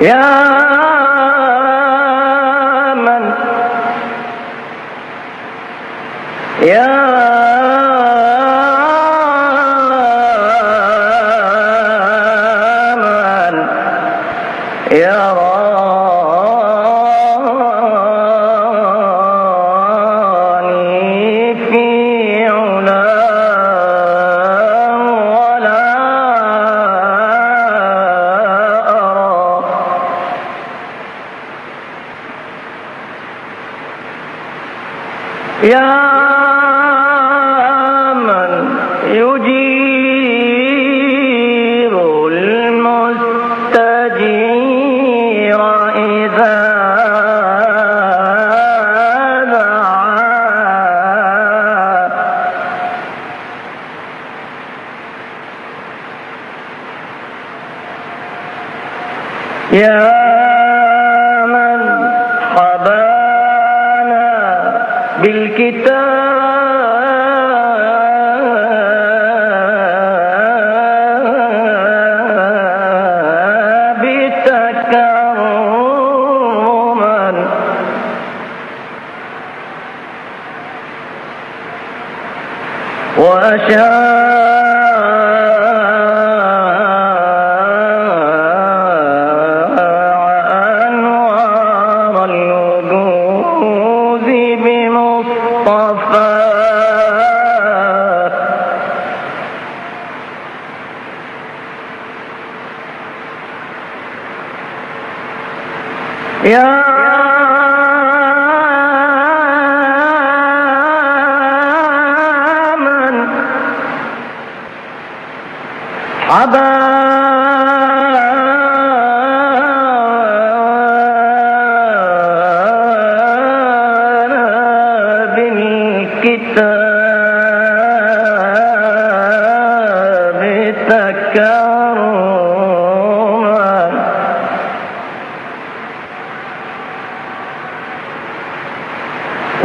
يا من يا من يراني يا من يجير المستجير إذا دعا. يا بالكتاب تكرما وأشاع يا من حبانا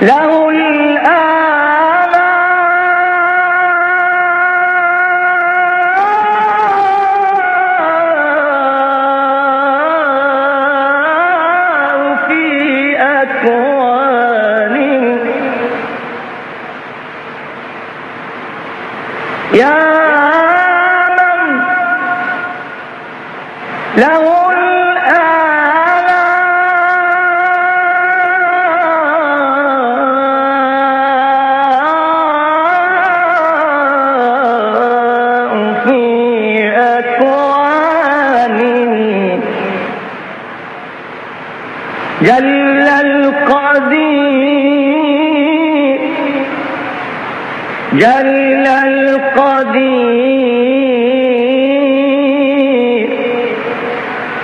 له يا من له جل القدير جل القدير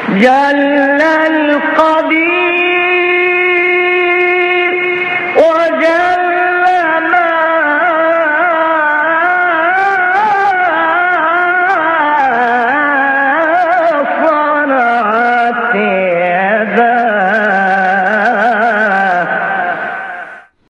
جل القدير.